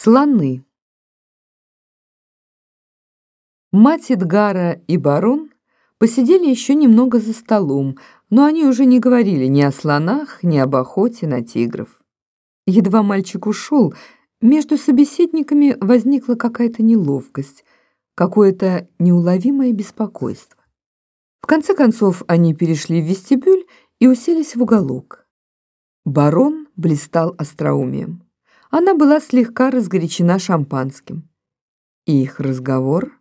Слоны. Мать Эдгара и барон посидели еще немного за столом, но они уже не говорили ни о слонах, ни об охоте на тигров. Едва мальчик ушел, между собеседниками возникла какая-то неловкость, какое-то неуловимое беспокойство. В конце концов они перешли в вестибюль и уселись в уголок. Барон блистал остроумием. Она была слегка разгорячена шампанским. И их разговор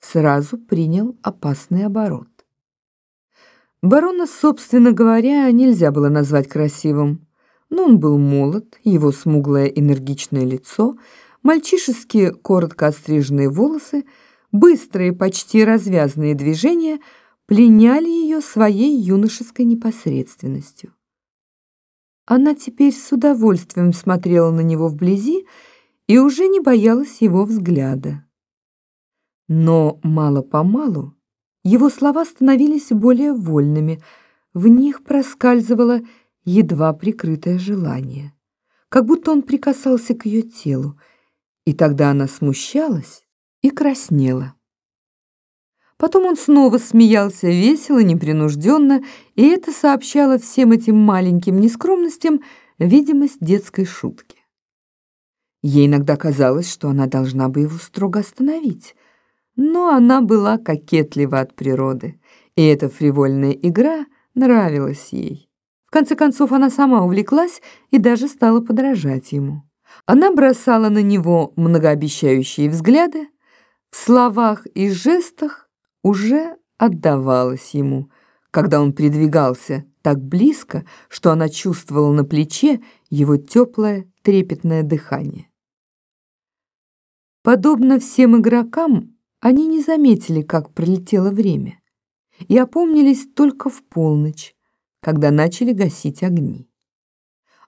сразу принял опасный оборот. Барона, собственно говоря, нельзя было назвать красивым. Но он был молод, его смуглое энергичное лицо, мальчишеские коротко остриженные волосы, быстрые, почти развязные движения пленяли ее своей юношеской непосредственностью. Она теперь с удовольствием смотрела на него вблизи и уже не боялась его взгляда. Но мало-помалу его слова становились более вольными, в них проскальзывало едва прикрытое желание, как будто он прикасался к ее телу, и тогда она смущалась и краснела. Потом он снова смеялся весело, непринужденно, и это сообщало всем этим маленьким нескромностям видимость детской шутки. Ей иногда казалось, что она должна бы его строго остановить, но она была кокетлива от природы, и эта фривольная игра нравилась ей. В конце концов, она сама увлеклась и даже стала подражать ему. Она бросала на него многообещающие взгляды, в словах и жестах уже отдавалась ему, когда он придвигался так близко, что она чувствовала на плече его теплое трепетное дыхание. Подобно всем игрокам, они не заметили, как пролетело время, и опомнились только в полночь, когда начали гасить огни.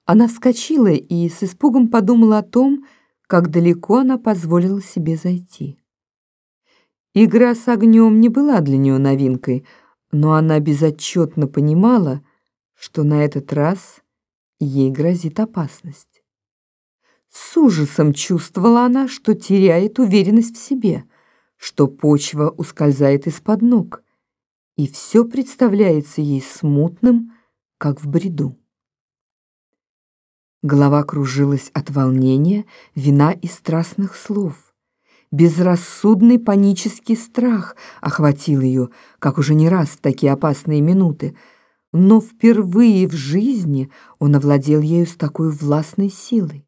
Она вскочила и с испугом подумала о том, как далеко она позволила себе зайти. Игра с огнем не была для нее новинкой, но она безотчетно понимала, что на этот раз ей грозит опасность. С ужасом чувствовала она, что теряет уверенность в себе, что почва ускользает из-под ног, и все представляется ей смутным, как в бреду. Голова кружилась от волнения, вина и страстных слов. Безрассудный панический страх охватил ее, как уже не раз такие опасные минуты, но впервые в жизни он овладел ею с такой властной силой.